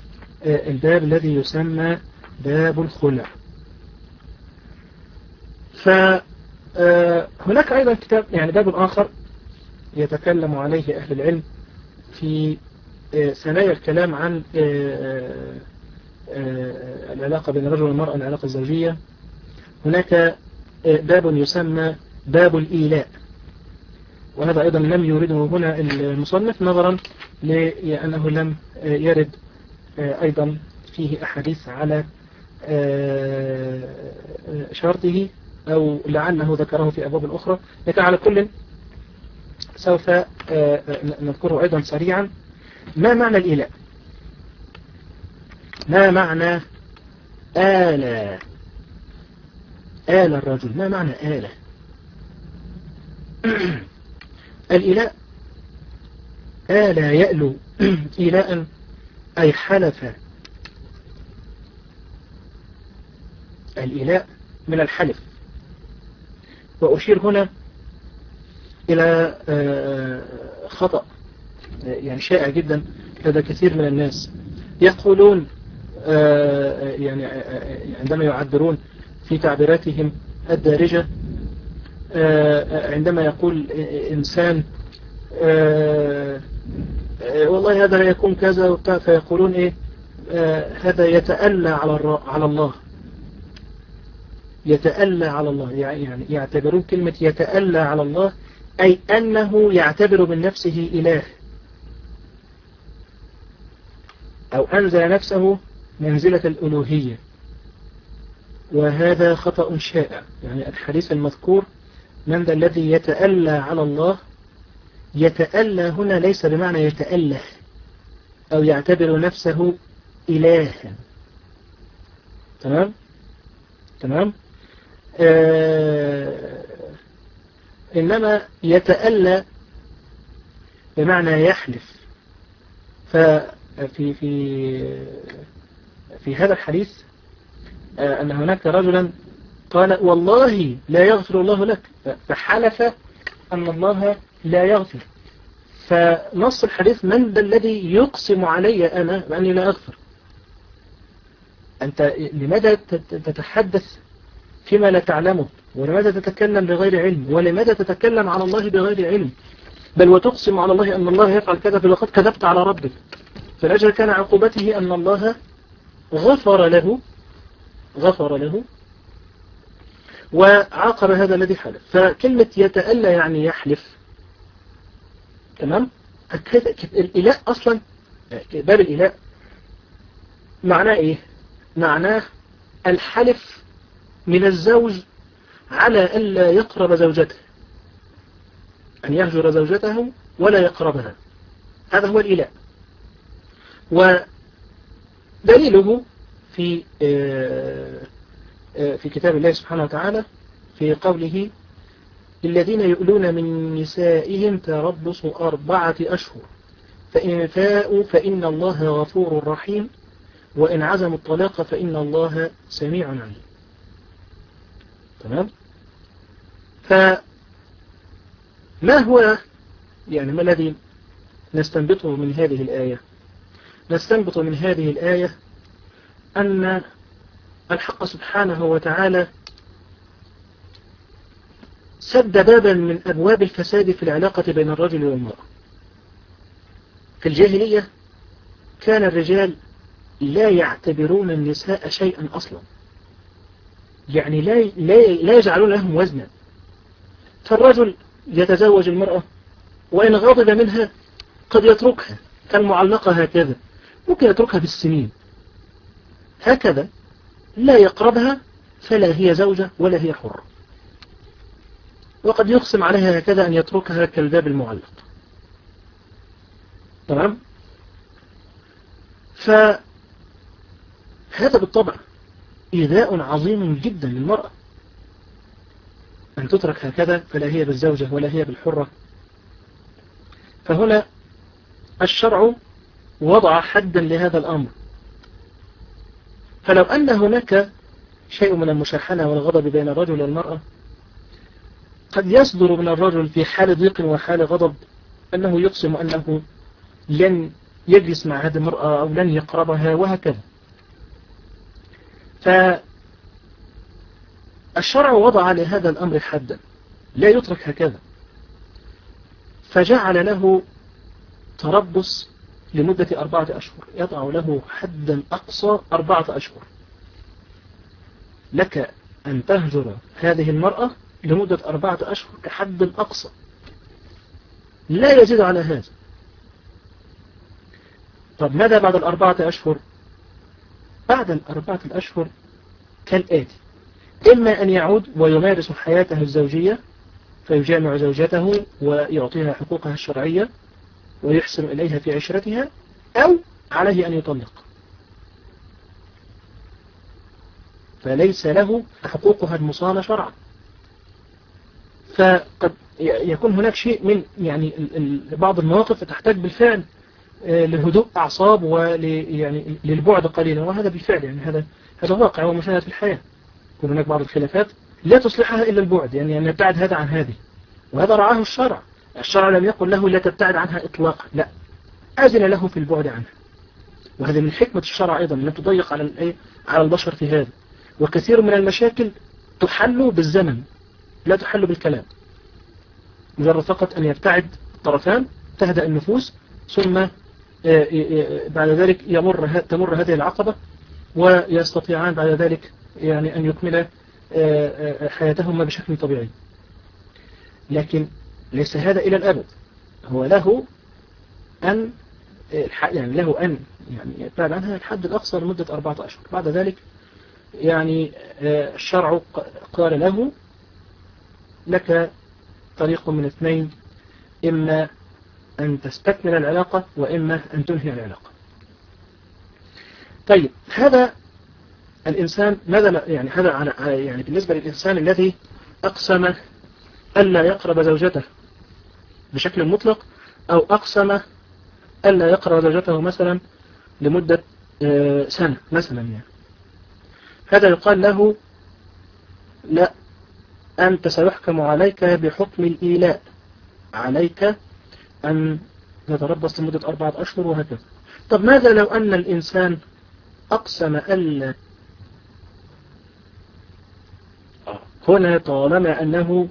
الباب الذي يسمى باب الخلع. فهناك أيضا كتاب يعني باب آخر يتكلم عليه أهل العلم في ثنايا الكلام عن العلاقة بين الرجل والمرأة العلاقة الزوجية. هناك باب يسمى باب الإيلاء. وهذا أيضا لم يرده هنا المصنف نظرا لأنه لم يرد أيضا فيه أحاديث على شرطه. أو لعله ذكره في أبواب أخرى. لكن على كل سوف نذكره أيضا سريعا. ما معنى الإيلاء ما معنى آلة؟ آلة الرجل. ما معنى آلة؟ الإلاء آلة يألو إلاء أي حلف الإلاء من الحلف. وأشير هنا إلى خطأ يعني شائع جدا لدى كثير من الناس. يقولون يعني عندما يعبرون في تعبيراتهم الدارجة عندما يقول إنسان والله هذا يكون كذا فيقولون إيه؟ هذا يتألى على على الله. يتألى على الله يعني يعتبرون كلمة يتألى على الله أي أنه يعتبر من نفسه إله. أو أنزل نفسه منزلة الألوهية. وهذا خطأ شائع. يعني الحديث المذكور من ذا الذي يتألى على الله يتألى هنا ليس بمعنى يتأله أو يعتبر نفسه إلها تمام؟ تمام؟ إنما يتألى بمعنى يحلف. ففي في في هذا الحديث آه أن هناك رجلا قال والله لا يغفر الله لك. فحلف أن الله لا يغفر. فنص الحديث من ذا الذي يقسم علي أنا بأني لا أغفر؟ أنت لماذا تتحدث فيما لا تعلمه؟ ولماذا تتكلم بغير علم؟ ولماذا تتكلم على الله بغير علم؟ بل وتقسم على الله أن الله يفعل كذا فلقد كذبت على ربك. فالأجل كان عقوبته أن الله غفر له غفر له وعاقب هذا الذي حلف. فكلمة يتألى يعني يحلف. تمام؟ الإله أصلا باب الإله معناه إيه؟ معناه الحلف من الزوج على ألا يقرب زوجته أن يهجر زوجته ولا يقربها. هذا هو الإله. ودليله في في كتاب الله سبحانه وتعالى في قوله الذين يؤلون من نسائهم تربص أربعة أشهر فإن فاءوا فإن الله غفور رحيم وإن عزموا الطلاق فإن الله سميع عليم. تمام؟ فما هو يعني ما الذي نستنبطه من هذه الآية؟ نستنبط من هذه الآية أن الحق سبحانه وتعالى سد بابا من أبواب الفساد في العلاقة بين الرجل والمرأة. في الجاهلية كان الرجال لا يعتبرون النساء شيئا أصلا. يعني لا, لا, يجعلون لهم وزنا. فالرجل يتزوج المرأة وإن غضب منها قد يتركها كالمعلقة هكذا ممكن يتركها بالسنين هكذا لا يقربها فلا هي زوجة ولا هي حرة. وقد يقسم عليها هكذا أن يتركها كالباب المعلق. تمام؟ فهذا بالطبع إيذاء عظيم جدا للمرأة. أن تترك هكذا فلا هي بالزوجة ولا هي بالحرة. فهنا الشرع وضع حدا لهذا الأمر. فلو أن هناك شيء من المشاحنة والغضب بين الرجل والمرأة قد يصدر من الرجل في حال ضيق وحال غضب أنه يقسم أنه لن يجلس مع هذه المرأة أو لن يقربها وهكذا. فالشرع وضع لهذا الأمر حدا. لا يترك هكذا. فجعل له تربص لمدة أربعة أشهر. يضع له حدا أقصى أربعة أشهر. لك أن تهجر هذه المرأة لمدة أربعة أشهر كحد أقصى. لا يزيد على هذا. طب ماذا بعد الأربعة أشهر؟ بعد الأربعة الأشهر كالآتي. إما أن يعود ويمارس حياته الزوجية فيجامع زوجته ويعطيها حقوقها الشرعية ويحسن إليها في عشرتها أو عليه أن يطلق. فليس له حقوقها المصانة شرعا. فقد يكون هناك شيء من يعني بعض المواقف تحتاج بالفعل لهدوء أعصاب يعني للبعد قليلا. وهذا بالفعل يعني هذا هذا واقع ومشاهد في الحياة. هناك بعض الخلافات لا تصلحها إلا البعد يعني أن يبتعد هذا عن هذه. وهذا رعاه الشرع. الشرع لم يقل له لا تبتعد عنها إطلاقا لا. أذن له في البعد عنها. وهذا من حكمة الشرع أيضا لا تضيق على على البشر في هذا. وكثير من المشاكل تحل بالزمن لا تحل بالكلام. مجرد فقط أن يبتعد الطرفان تهدأ النفوس ثم آه، آه، آه، بعد ذلك يمر تمر هذه العقبة ويستطيعان بعد ذلك يعني أن يكمل حياتهما بشكل طبيعي. لكن ليس هذا إلى الأبد. هو له أن يعني له أن يعني يبتعد عنها الحد الأقصى لمدة أربعة أشهر. بعد ذلك يعني الشرع قال له لك طريق من اثنين إما أن تستكمل العلاقة وإما أن تنهي العلاقة. طيب هذا الإنسان ماذا يعني هذا يعني بالنسبة للإنسان الذي أقسم ألا يقرب زوجته بشكل مطلق أو أقسم ألا يقرب زوجته مثلا لمدة آه، سنة مثلا يعني. هذا يقال له لا أنت سيحكم عليك بحكم الإيلاء. عليك أن يتربص لمدة أربعة أشهر وهكذا. طب ماذا لو أن الإنسان أقسم ألا هنا طالما أنه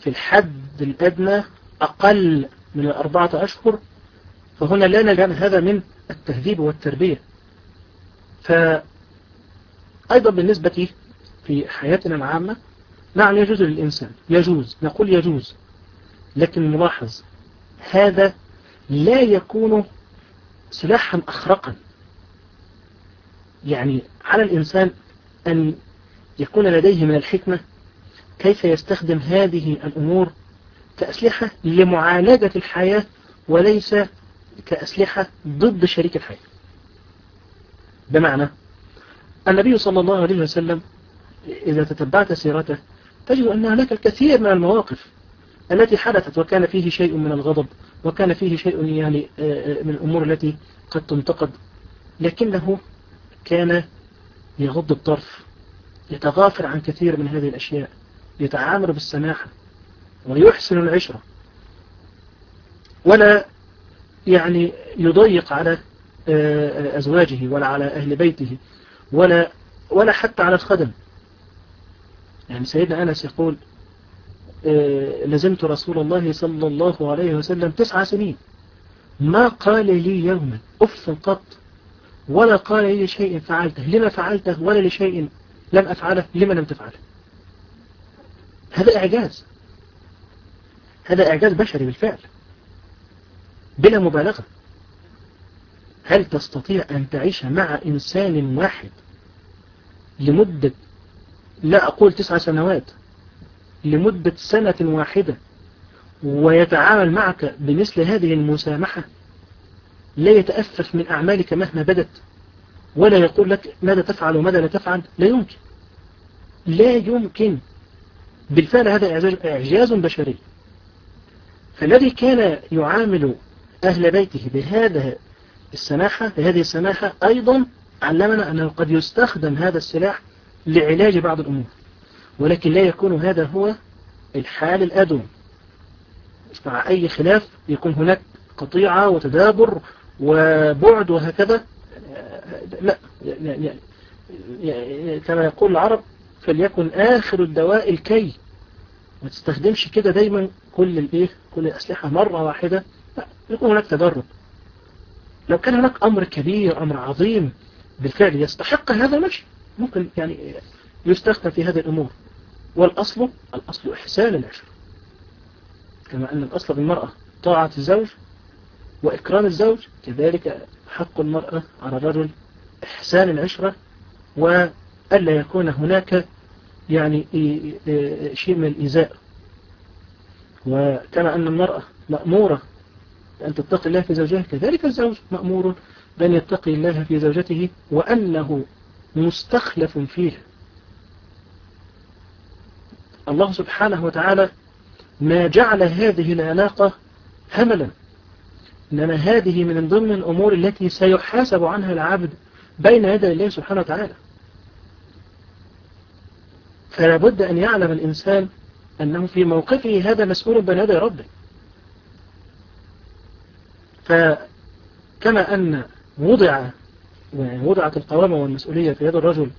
في الحد الأدنى أقل من الأربعة أشهر فهنا لا نجعل هذا من التهذيب والتربية. فأيضا بالنسبة في حياتنا العامة نعم يجوز للإنسان يجوز نقول يجوز لكن نلاحظ هذا لا يكون سلاحا أخرقا. يعني على الإنسان أن يكون لديه من الحكمة كيف يستخدم هذه الأمور كأسلحة لمعالجة الحياة وليس كأسلحة ضد شريك الحياة. بمعنى النبي صلى الله عليه وسلم إذا تتبعت سيرته تجد أن هناك الكثير من المواقف التي حدثت وكان فيه شيء من الغضب وكان فيه شيء يعني آه، آه، من الأمور التي قد تنتقد. لكنه كان يغض الطرف يتغافر عن كثير من هذه الأشياء يتعامل بالسماحة ويحسن العشرة. ولا يعني يضيق على أزواجه ولا على أهل بيته ولا ولا حتى على الخدم. يعني سيدنا أنس يقول لزمت رسول الله صلى الله عليه وسلم تسع سنين. ما قال لي يوما أف قط ولا قال لي شيء فعلته. لما فعلته ولا لشيء لم أفعله لما لم تفعله. هذا إعجاز. هذا إعجاز بشري بالفعل. بلا مبالغة. هل تستطيع أن تعيش مع إنسان واحد لمدة لا أقول تسع سنوات لمدة سنة واحدة ويتعامل معك بمثل هذه المسامحة. لا يتأفف من أعمالك مهما بدت ولا يقول لك ماذا تفعل وماذا لا تفعل. لا يمكن. لا يمكن. بالفعل هذا إعجاز بشري. فالذي كان يعامل أهل بيته بهذا السماحة بهذه السماحة أيضا علمنا أنه قد يستخدم هذا السلاح لعلاج بعض الأمور. ولكن لا يكون هذا هو الحال الأدوم. مع أي خلاف يكون هناك قطيعة وتدابر وبعد وهكذا. لا يعني كما يقول العرب فليكن آخر الدواء الكي. ما تستخدمش كده دايما كل الإيه كل الأسلحة مرة واحدة. لا يكون هناك تدرج لو كان هناك أمر كبير أمر عظيم بالفعل يستحق هذا ماشي ممكن يعني يستخدم في هذه الأمور. والأصل الأصل إحسان العشر. كما أن الأصل بالمرأة طاعة الزوج وإكرام الزوج كذلك حق المرأة على الرجل إحسان العشرة وألا يكون هناك يعني شيء من الإيذاء. وكما أن المرأة مأمورة أن تتقي الله في زوجها كذلك الزوج مأمور بأن يتقي الله في زوجته وأنه مستخلف فيه الله سبحانه وتعالى ما جعل هذه العلاقة هملا. إنما هذه من ضمن الأمور التي سيحاسب عنها العبد بين يدي الله سبحانه وتعالى. فلا بد أن يعلم الإنسان أنه في موقفه هذا مسؤول بين يدي ربه. فكما أن وضع وضعت القوامة والمسؤولية في يد الرجل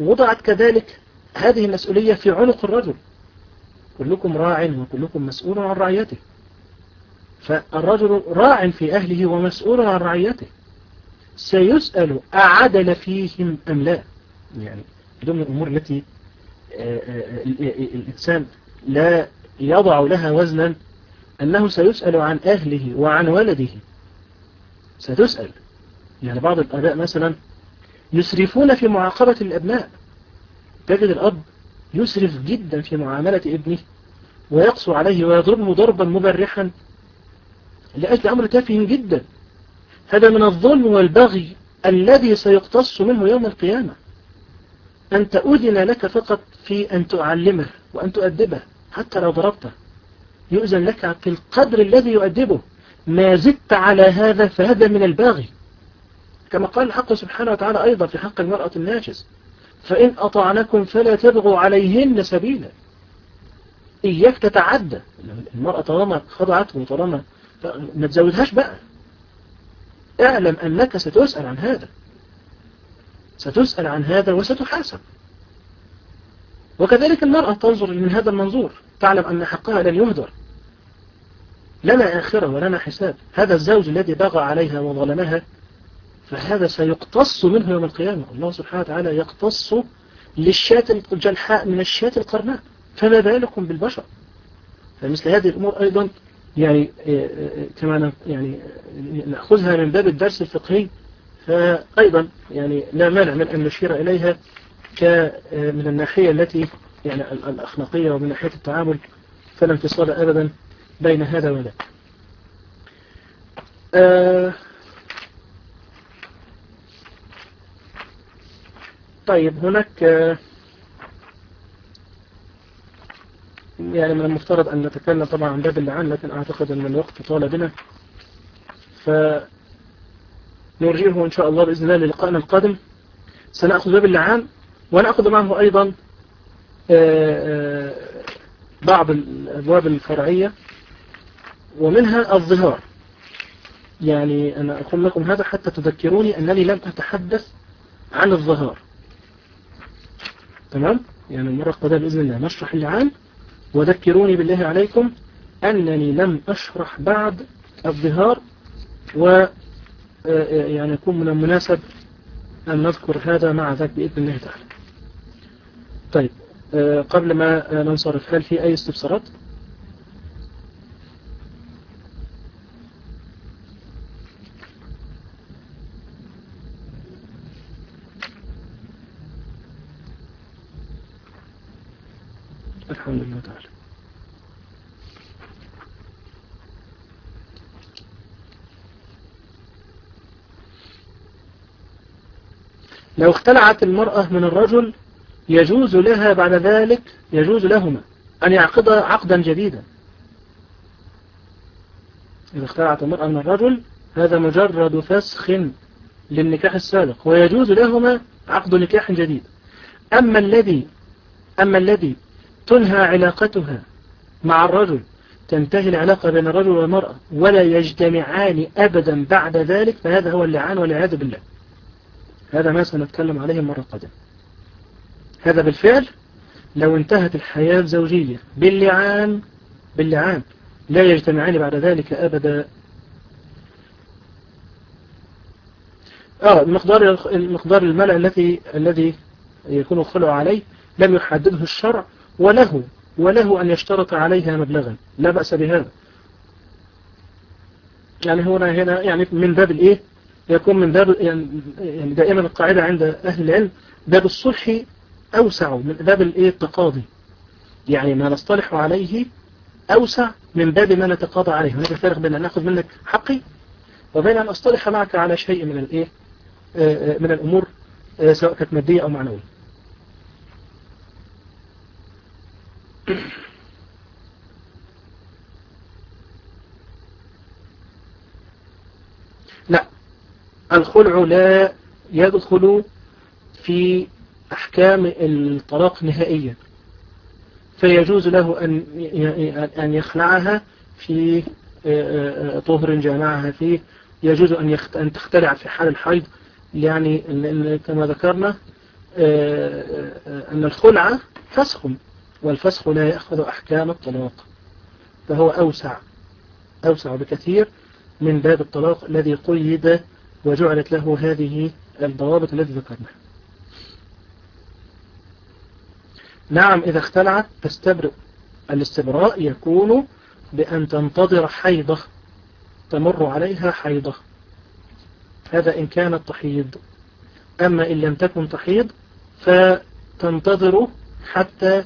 وضعت كذلك هذه المسؤولية في عنق الرجل. كلكم راع وكلكم مسؤول عن رعيته. فالرجل راع في أهله ومسؤول عن رعيته. سيسأل أعدل فيهم أم لا؟ يعني ضمن الأمور التي الإنسان لا يضع لها وزنا. أنه سيسأل عن أهله وعن ولده. ستسأل يعني بعض الآباء مثلا يسرفون في معاقبة الأبناء. تجد الأب يسرف جدا في معاملة ابنه ويقسو عليه ويضربه ضربا مبرحا لأجل أمر تافه جدا. هذا من الظلم والبغي الذي سيقتص منه يوم القيامة. أنت أذن لك فقط في أن تعلمه وأن تؤدبه حتى لو ضربته. يؤذن لك في القدر الذي يؤدبه. ما زدت على هذا فهذا من الباغي. كما قال الحق سبحانه وتعالى أيضا في حق المرأة الناجز فإن أطعنكم فلا تبغوا عليهن سبيلا. إياك تتعدى. المرأة طالما خضعت وطالما ما تزودهاش بقى. اعلم أنك ستسأل عن هذا. ستسأل عن هذا وستحاسب. وكذلك المرأة تنظر من هذا المنظور. تعلم أن حقها لن يهدر. لنا آخرة ولنا حساب. هذا الزوج الذي بغى عليها وظلمها فهذا سيقتص منه يوم القيامة. الله سبحانه وتعالى يقتص للشاة الجلحاء من الشاة القرناء. فما بالكم بالبشر؟ فمثل هذه الأمور أيضا يعني كما يعني نأخذها من باب الدرس الفقهي. فأيضا يعني لا مانع من أن نشير إليها من الناحية التي يعني الأخلاقية ومن ناحية التعامل. فلا انفصال أبدا بين هذا وذاك آه طيب هناك آه يعني من المفترض أن نتكلم طبعا عن باب اللعان لكن أعتقد أن الوقت طال بنا. فنرجيه إن شاء الله بإذن الله للقائنا القادم. سنأخذ باب اللعان ونأخذ معه أيضا بعض الأبواب الفرعية ومنها الظهار. يعني أنا أقول لكم هذا حتى تذكروني أنني لم أتحدث عن الظهار. تمام؟ يعني المرة القادمة بإذن الله نشرح اللعان وذكروني بالله عليكم أنني لم أشرح بعد الظهار و آه، آه، يعني يكون من المناسب أن نذكر هذا مع ذاك بإذن الله تعالى. طيب آه، قبل ما ننصرف هل في أي استفسارات؟ الحمد لله تعالى. لو اختلعت المرأة من الرجل يجوز لها بعد ذلك يجوز لهما أن يعقد عقدا جديدا. إذا اختلعت المرأة من الرجل هذا مجرد فسخ للنكاح السابق ويجوز لهما عقد نكاح جديد. أما الذي أما الذي تنهى علاقتها مع الرجل تنتهي العلاقة بين الرجل والمرأة ولا يجتمعان أبدا بعد ذلك فهذا هو اللعان والعياذ بالله. هذا ما سنتكلم عليه المرة القادمة. هذا بالفعل لو انتهت الحياة الزوجية باللعان باللعان لا يجتمعان بعد ذلك أبدا. آه المقدار المقدار الملأ الذي الذي يكون الخلع عليه لم يحدده الشرع وله وله أن يشترط عليها مبلغا. لا بأس بهذا. يعني هنا هنا يعني من باب الإيه؟ يكون من باب يعني دائما القاعدة عند أهل العلم باب الصلح أوسع من باب الإيه؟ التقاضي. يعني ما نصطلح عليه أوسع من باب ما نتقاضى عليه. هناك فرق بين أن نأخذ منك حقي وبين أن أصطلح معك على شيء من الإيه؟ من الأمور سواء كانت مادية أو معنوية. لا الخلع لا يدخل في أحكام الطلاق نهائيا. فيجوز له أن يخلعها في آه، آه، طهر جامعها فيه. يجوز أن أن تختلع في حال الحيض. يعني كما ذكرنا آه، أن الخلع فسخ والفسخ لا يأخذ أحكام الطلاق فهو أوسع أوسع بكثير من باب الطلاق الذي قيد وجعلت له هذه الضوابط التي ذكرناها. نعم إذا اختلعت تستبرئ الاستبراء يكون بأن تنتظر حيضة تمر عليها حيضة هذا إن كانت تحيض أما إن لم تكن تحيض فتنتظر حتى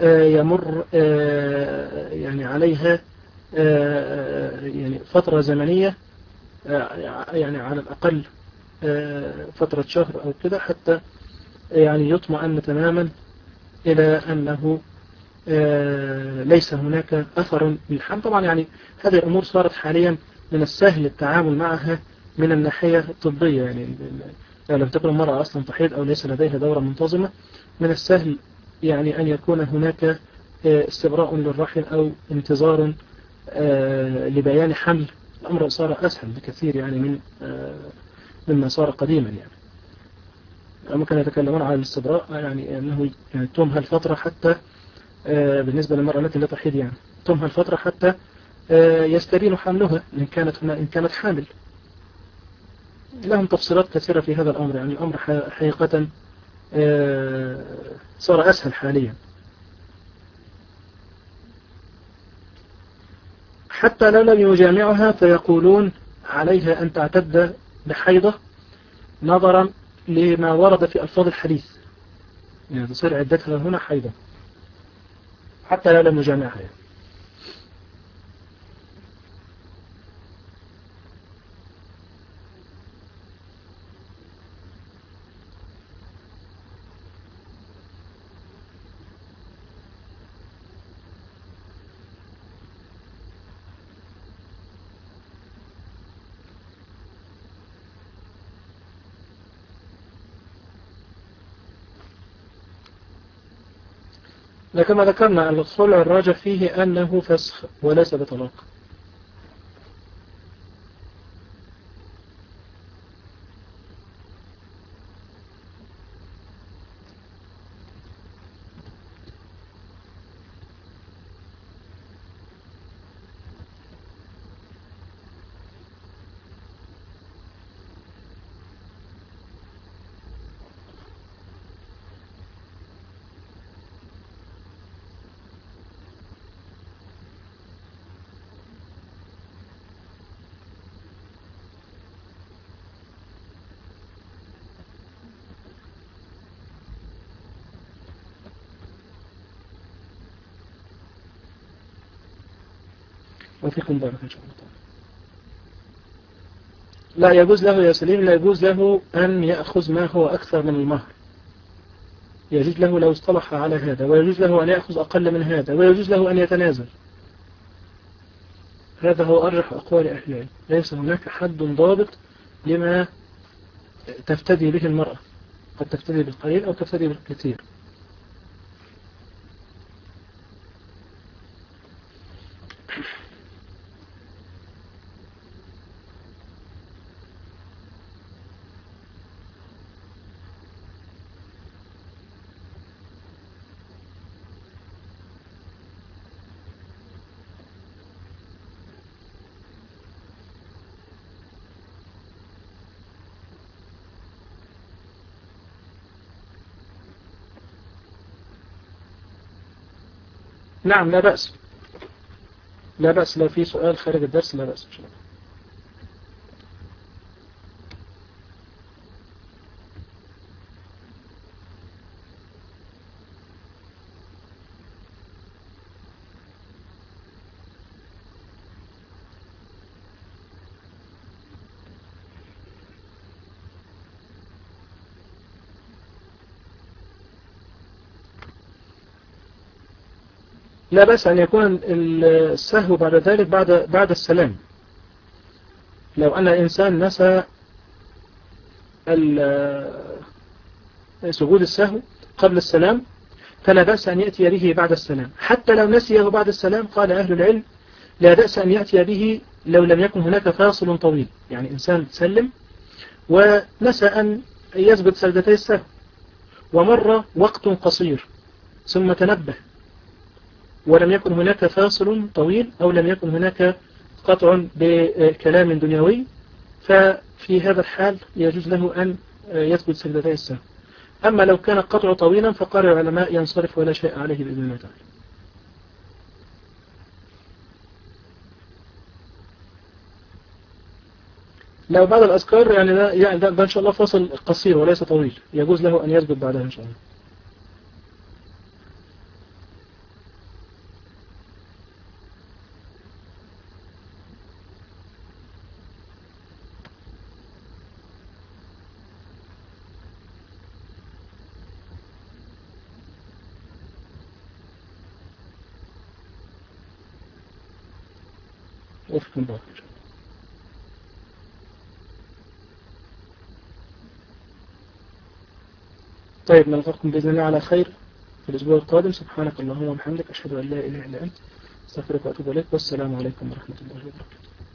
يمر آه، يعني عليها آه، يعني فترة زمنية يعني على الأقل فترة شهر أو كده حتى يعني يطمئن تماما إلى أنه ليس هناك أثر للحمل طبعا يعني هذه الأمور صارت حاليا من السهل التعامل معها من الناحية الطبية. يعني لو لم تكن المرأة أصلا تحيض أو ليس لديها دورة منتظمة من السهل يعني أن يكون هناك آه، استبراء للرحم أو انتظار آه، لبيان حمل. الأمر صار أسهل بكثير يعني من آه، مما صار قديما يعني. ممكن يتكلمون عن الاستبراء يعني أنه يعني تمهل فترة حتى بالنسبة للمرأة التي لا تحيد يعني تمهل فترة حتى يستبين حملها إن كانت إن كانت حامل. لهم تفصيلات كثيرة في هذا الأمر يعني الأمر حقيقة صار أسهل حاليا. حتى لو لم يجامعها فيقولون عليها أن تعتد بحيضة نظرا لما ورد في ألفاظ الحديث. يعني تصير عدتها هنا حيضة. حتى لو لم يجامعها يعني. كما ذكرنا الخلع الراجح فيه أنه فسخ وليس بطلاق. وفيكم بارك إن شاء الله لا يجوز له يا سليم لا يجوز له أن يأخذ ما هو أكثر من المهر. يجوز له لو اصطلح على هذا ويجوز له أن يأخذ أقل من هذا ويجوز له أن يتنازل. هذا هو أرجح أقوال أهل العلم. ليس هناك حد ضابط لما تفتدي به المرأة. قد تفتدي بالقليل أو تفتدي بالكثير. نعم لا بأس. لا بأس لو في سؤال خارج الدرس لا بأس. إن لا بأس أن يكون السهو بعد ذلك بعد بعد السلام. لو أن الإنسان نسى سجود السهو قبل السلام فلا بأس أن يأتي به بعد السلام. حتى لو نسيه بعد السلام قال أهل العلم لا بأس أن يأتي به لو لم يكن هناك فاصل طويل. يعني إنسان سلم ونسى أن يسجد سجدتي السهو. ومر وقت قصير ثم تنبه. ولم يكن هناك فاصل طويل أو لم يكن هناك قطع بكلام دنيوي ففي هذا الحال يجوز له أن يثبت سجدتي السهو أما لو كان القطع طويلا فقال العلماء ينصرف ولا شيء عليه بإذن الله تعالى. لو بعد الأذكار يعني ده, يعني ده, ده إن شاء الله فاصل قصير وليس طويل يجوز له أن يسجد بعدها إن شاء الله. وفق طيب نلقاكم بإذن الله على خير في الأسبوع القادم. سبحانك اللهم وبحمدك أشهد أن لا إله إلا أنت أستغفرك وأتوب إليك والسلام عليكم ورحمة الله وبركاته.